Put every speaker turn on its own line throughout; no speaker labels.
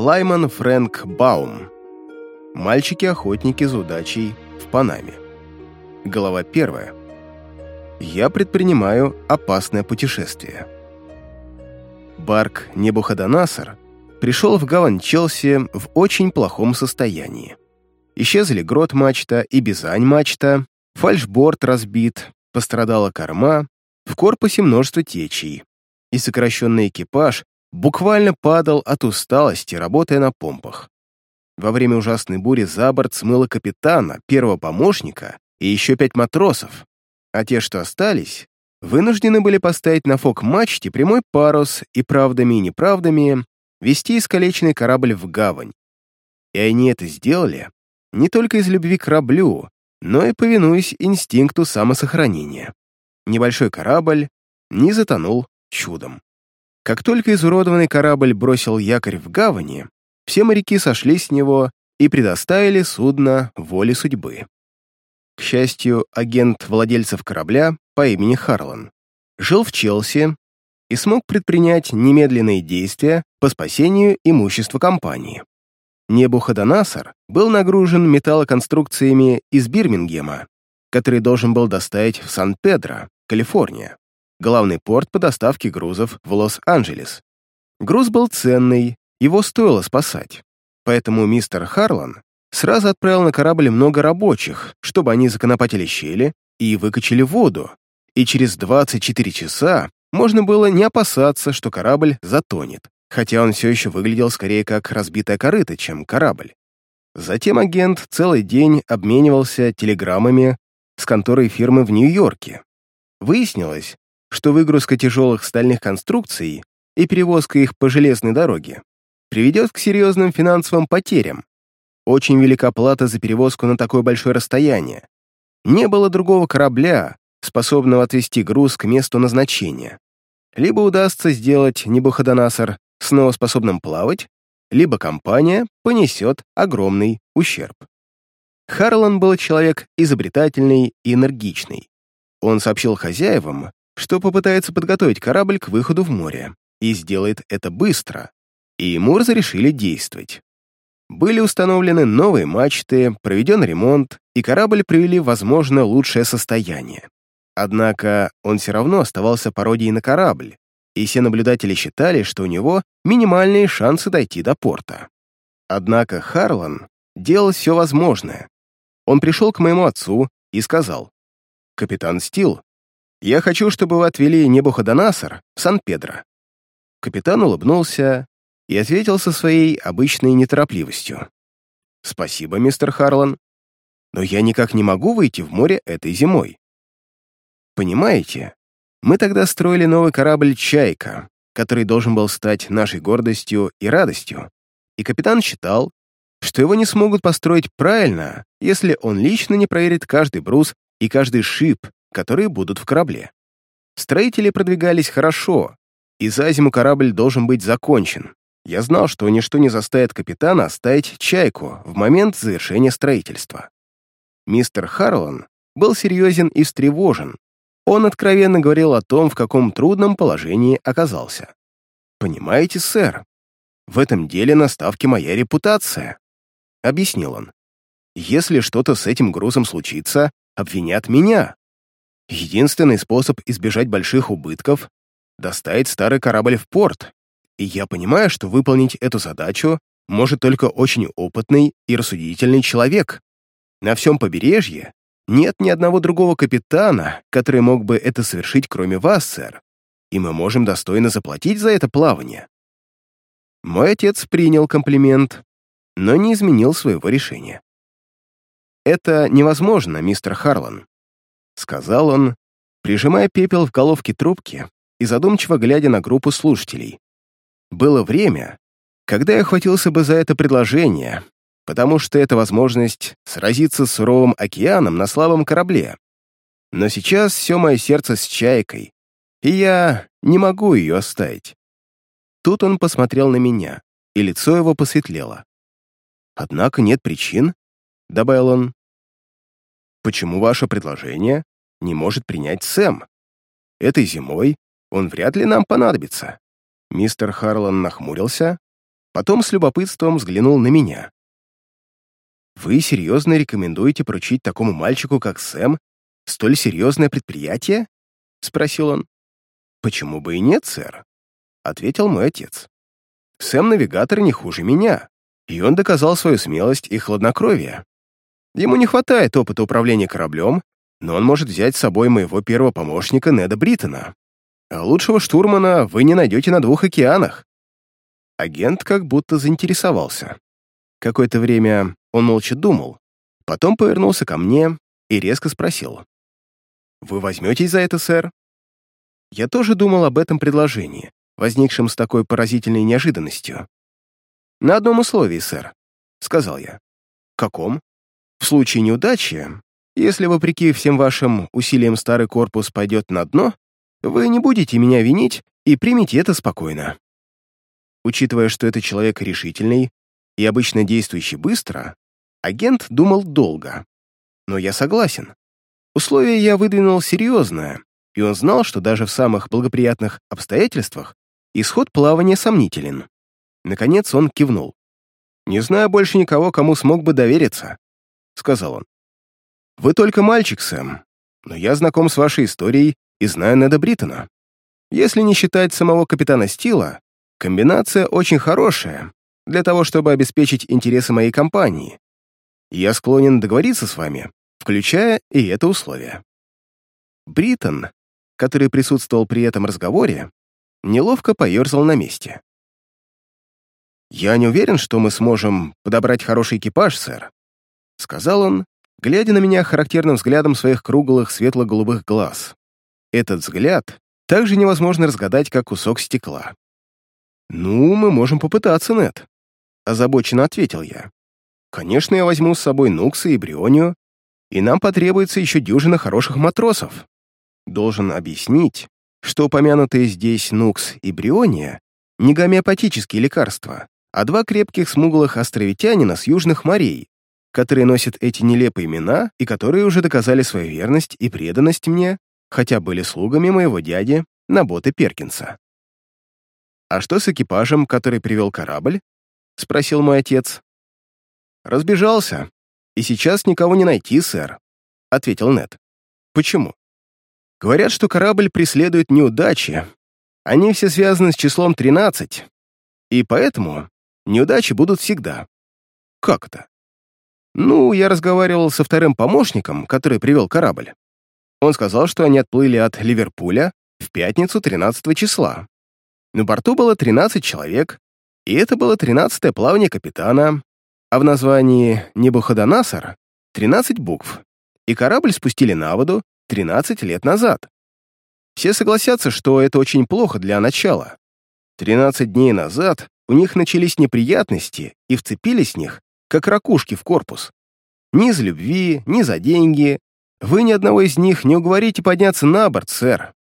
Лайман Фрэнк Баум. Мальчики-охотники за удачей в Панаме. Глава первая. Я предпринимаю опасное путешествие. Барк Небуходоносор пришел в гавань Челси в очень плохом состоянии. Исчезли грот-мачта и бизань-мачта, фальшборд разбит, пострадала корма, в корпусе множество течей, и сокращенный экипаж буквально падал от усталости, работая на помпах. Во время ужасной бури за борт смыло капитана, первого помощника и еще пять матросов, а те, что остались, вынуждены были поставить на фок-мачте прямой парус и правдами и неправдами вести искалеченный корабль в гавань. И они это сделали не только из любви к кораблю, но и повинуясь инстинкту самосохранения. Небольшой корабль не затонул чудом. Как только изуродованный корабль бросил якорь в гавани, все моряки сошли с него и предоставили судно воле судьбы. К счастью, агент владельцев корабля по имени Харлан жил в Челси и смог предпринять немедленные действия по спасению имущества компании. Небуходоносор был нагружен металлоконструкциями из Бирмингема, который должен был доставить в Сан-Педро, Калифорния, главный порт по доставке грузов в Лос-Анджелес. Груз был ценный, его стоило спасать. Поэтому мистер Харлан сразу отправил на корабль много рабочих, чтобы они законопатили щели и выкачали воду, и через 24 часа можно было не опасаться, что корабль затонет, хотя он все еще выглядел скорее как разбитая корыта, чем корабль. Затем агент целый день обменивался телеграммами с конторой фирмы в Нью-Йорке. Выяснилось, что выгрузка тяжелых стальных конструкций и перевозка их по железной дороге приведет к серьезным финансовым потерям. Очень велика плата за перевозку на такое большое расстояние. Не было другого корабля, способного отвезти груз к месту назначения. Либо удастся сделать Небуходоносор снова способным плавать, либо компания понесет огромный ущерб. Харлан был человек изобретательный и энергичный. Он сообщил хозяевам, что попытается подготовить корабль к выходу в море, и сделает это быстро, и ему разрешили действовать. Были установлены новые мачты, проведен ремонт, и корабль привели в, возможно, лучшее состояние. Однако он все равно оставался пародией на корабль, и все наблюдатели считали, что у него минимальные шансы дойти до порта. Однако Харлан делал все возможное. Он пришел к моему отцу и сказал, «Капитан Стил, я хочу, чтобы вы отвели Небуходоносор в Сан-Педро». Капитан улыбнулся и ответил со своей обычной неторопливостью. «Спасибо, мистер Харлан, но я никак не могу выйти в море этой зимой. Понимаете, мы тогда строили новый корабль «Чайка», который должен был стать нашей гордостью и радостью, и капитан считал, что его не смогут построить правильно, если он лично не проверит каждый брус и каждый шип, которые будут в корабле. Строители продвигались хорошо, и за зиму корабль должен быть закончен. Я знал, что ничто не заставит капитана оставить «Чайку» в момент завершения строительства. Мистер Харлан был серьезен и встревожен, он откровенно говорил о том, в каком трудном положении оказался. «Понимаете, сэр, в этом деле на ставке моя репутация», — объяснил он. «Если что-то с этим грузом случится, обвинят меня. Единственный способ избежать больших убытков — доставить старый корабль в порт, и я понимаю, что выполнить эту задачу может только очень опытный и рассудительный человек. На всем побережье нет ни одного другого капитана, который мог бы это совершить, кроме вас, сэр, и мы можем достойно заплатить за это плавание». Мой отец принял комплимент, но не изменил своего решения. «Это невозможно, мистер Харлан», — сказал он, прижимая пепел в головке трубки и задумчиво глядя на группу слушателей. «Было время, когда я хватился бы за это предложение, потому что это возможность сразиться с суровым океаном на слабом корабле. Но сейчас все мое сердце с чайкой, и я не могу ее оставить. Тут он посмотрел на меня, и лицо его посветлело. «Однако нет причин», — добавил он. «Почему ваше предложение не может принять Сэм? Этой зимой он вряд ли нам понадобится». Мистер Харлан нахмурился, Потом с любопытством взглянул на меня. «Вы серьезно рекомендуете поручить такому мальчику, как Сэм, столь серьезное предприятие?» — спросил он. «Почему бы и нет, сэр?» — ответил мой отец. «Сэм-навигатор не хуже меня, и он доказал свою смелость и хладнокровие. Ему не хватает опыта управления кораблем, но он может взять с собой моего первого помощника Неда Бриттона. А лучшего штурмана вы не найдете на двух океанах». Агент как будто заинтересовался. Какое-то время он молча думал, потом повернулся ко мне и резко спросил. «Вы возьметесь за это, сэр?» Я тоже думал об этом предложении, возникшем с такой поразительной неожиданностью. «На одном условии, сэр», — сказал я. «Каком?» «В случае неудачи, если, вопреки всем вашим усилиям, старый корпус пойдет на дно, вы не будете меня винить и примите это спокойно». Учитывая, что это человек решительный и обычно действующий быстро, агент думал долго. Но я согласен. Условие я выдвинул серьезное, и он знал, что даже в самых благоприятных обстоятельствах исход плавания сомнителен. Наконец он кивнул. «Не знаю больше никого, кому смог бы довериться», — сказал он. «Вы только мальчик, Сэм, но я знаком с вашей историей и знаю Неда Бриттона. Если не считать самого капитана Стила, комбинация очень хорошая для того, чтобы обеспечить интересы моей компании. Я склонен договориться с вами, включая и это условие». Бриттон который присутствовал при этом разговоре, неловко поерзал на месте. «Я не уверен, что мы сможем подобрать хороший экипаж, сэр», — сказал он, глядя на меня характерным взглядом своих круглых светло-голубых глаз. Этот взгляд также невозможно разгадать, как кусок стекла. «Ну, мы можем попытаться, Нет, озабоченно ответил я. «Конечно, я возьму с собой Нукса и Брионию, и нам потребуется еще дюжина хороших матросов должен объяснить, что упомянутые здесь нукс и бриония не гомеопатические лекарства, а два крепких смуглых островитянина с южных морей, которые носят эти нелепые имена и которые уже доказали свою верность и преданность мне, хотя были слугами моего дяди Наботы Перкинса. «А что с экипажем, который привел корабль?» — спросил мой отец. «Разбежался, и сейчас никого не найти, сэр», — ответил Нед. «Почему?» Говорят, что корабль преследует неудачи. Они все связаны с числом 13, и поэтому неудачи будут всегда. Как это? Ну, я разговаривал со вторым помощником, который привел корабль. Он сказал, что они отплыли от Ливерпуля в пятницу 13 числа. На борту было 13 человек, и это было 13-е плавание капитана, а в названии Небуходоносор 13 букв, и корабль спустили на воду 13 лет назад. Все согласятся, что это очень плохо для начала. 13 дней назад у них начались неприятности и вцепились в них, как ракушки в корпус. Ни из любви, ни за деньги. Вы ни одного из них не уговорите подняться на борт, сэр.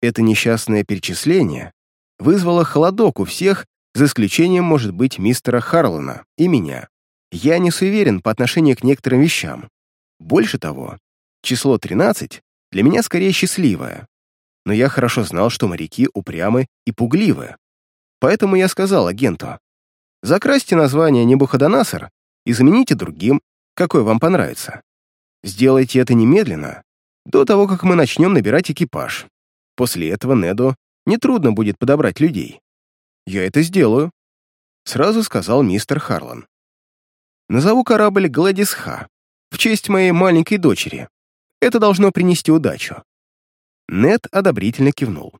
Это несчастное перечисление вызвало холодок у всех, за исключением, может быть, мистера Харлана и меня. Я не суверен по отношению к некоторым вещам. Больше того, Число 13 для меня скорее счастливое, но я хорошо знал, что моряки упрямы и пугливы. Поэтому я сказал агенту, закрасьте название Небуходоносор и замените другим, какой вам понравится. Сделайте это немедленно, до того, как мы начнем набирать экипаж. После этого Неду нетрудно будет подобрать людей. Я это сделаю, сразу сказал мистер Харлан. Назову корабль Гладис Ха в честь моей маленькой дочери. Это должно принести удачу». Нед одобрительно кивнул.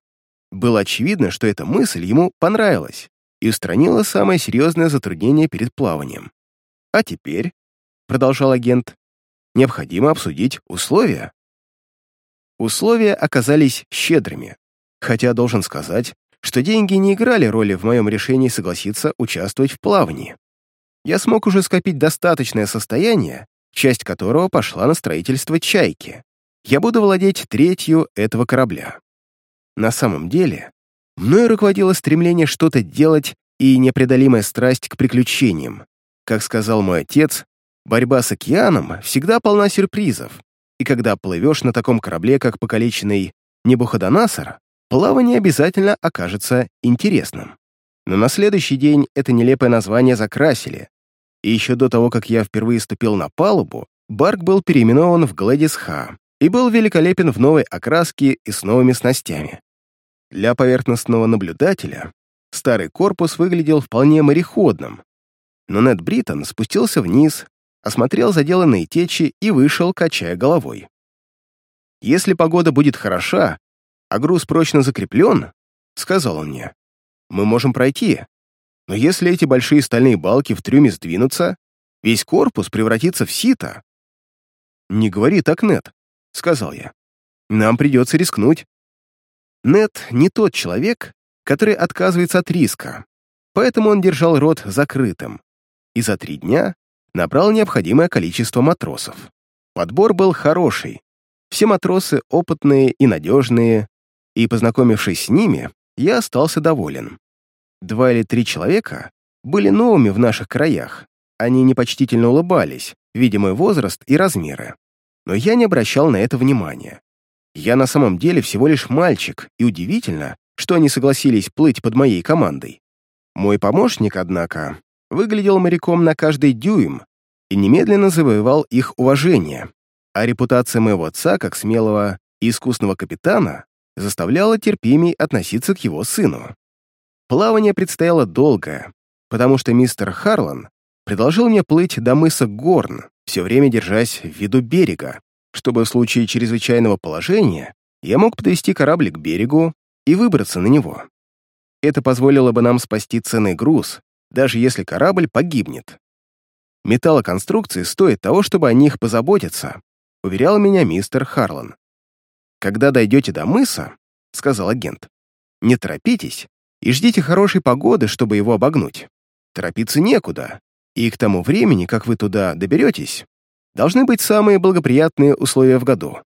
Было очевидно, что эта мысль ему понравилась и устранила самое серьезное затруднение перед плаванием. «А теперь», — продолжал агент, — «необходимо обсудить условия». Условия оказались щедрыми, хотя должен сказать, что деньги не играли роли в моем решении согласиться участвовать в плавании. Я смог уже скопить достаточное состояние, часть которого пошла на строительство «Чайки». Я буду владеть третью этого корабля. На самом деле, мною руководило стремление что-то делать и непреодолимая страсть к приключениям. Как сказал мой отец, борьба с океаном всегда полна сюрпризов, и когда плывешь на таком корабле, как покалеченный Небуходоносор, плавание обязательно окажется интересным. Но на следующий день это нелепое название закрасили, и еще до того, как я впервые ступил на палубу, Барк был переименован в Глэдис Ха и был великолепен в новой окраске и с новыми снастями. Для поверхностного наблюдателя старый корпус выглядел вполне мореходным, но Нед Бриттон спустился вниз, осмотрел заделанные течи и вышел, качая головой. «Если погода будет хороша, а груз прочно закреплен, — сказал он мне, — мы можем пройти. Но если эти большие стальные балки в трюме сдвинутся, весь корпус превратится в сито. «Не говори так, Нет, сказал я. «Нам придется рискнуть». Нет не тот человек, который отказывается от риска, поэтому он держал рот закрытым и за три дня набрал необходимое количество матросов. Подбор был хороший, все матросы опытные и надежные, и, познакомившись с ними, я остался доволен. Два или три человека были новыми в наших краях. Они непочтительно улыбались, видя мой возраст и размеры. Но я не обращал на это внимания. Я на самом деле всего лишь мальчик, и удивительно, что они согласились плыть под моей командой. Мой помощник, однако, выглядел моряком на каждый дюйм и немедленно завоевал их уважение, а репутация моего отца как смелого и искусного капитана заставляла терпимей относиться к его сыну. Плавание предстояло долгое, потому что мистер Харлан предложил мне плыть до мыса Горн, все время держась в виду берега, чтобы в случае чрезвычайного положения я мог подвести корабль к берегу и выбраться на него. Это позволило бы нам спасти ценный груз, даже если корабль погибнет. Металлоконструкции стоят того, чтобы о них позаботиться, уверял меня мистер Харлан. Когда дойдете до мыса, — сказал агент, — не торопитесь и ждите хорошей погоды, чтобы его обогнуть. Торопиться некуда, и к тому времени, как вы туда доберетесь, должны быть самые благоприятные условия в году.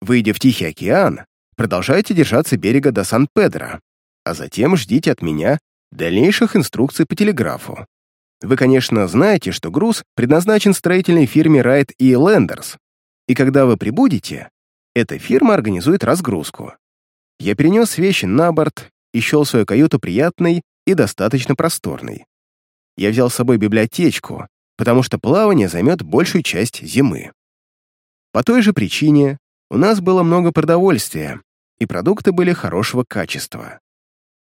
Выйдя в Тихий океан, продолжайте держаться берега до Сан-Педро, а затем ждите от меня дальнейших инструкций по телеграфу. Вы, конечно, знаете, что груз предназначен строительной фирме Райт и Лендерс, и когда вы прибудете, эта фирма организует разгрузку. Я перенес вещи на борт и счел свою каюту приятной и достаточно просторной. Я взял с собой библиотечку, потому что плавание займет большую часть зимы. По той же причине у нас было много продовольствия, и продукты были хорошего качества.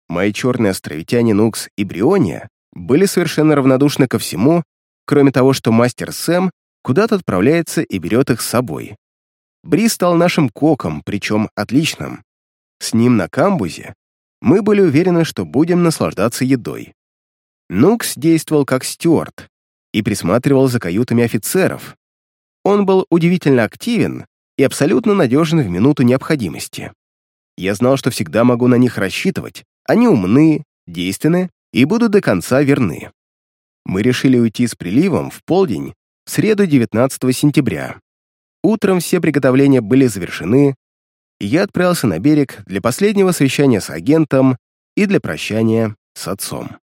Мои черные островитяне Нукс и Бриония были совершенно равнодушны ко всему, кроме того, что мастер Сэм куда-то отправляется и берет их с собой. Бри стал нашим коком, причем отличным. С ним на камбузе мы были уверены, что будем наслаждаться едой. Нукс действовал как стюарт и присматривал за каютами офицеров. Он был удивительно активен и абсолютно надежен в минуту необходимости. Я знал, что всегда могу на них рассчитывать. Они умны, действенны и будут до конца верны. Мы решили уйти с приливом в полдень в среду 19 сентября. Утром все приготовления были завершены, и я отправился на берег для последнего совещания с агентом и для прощания с отцом.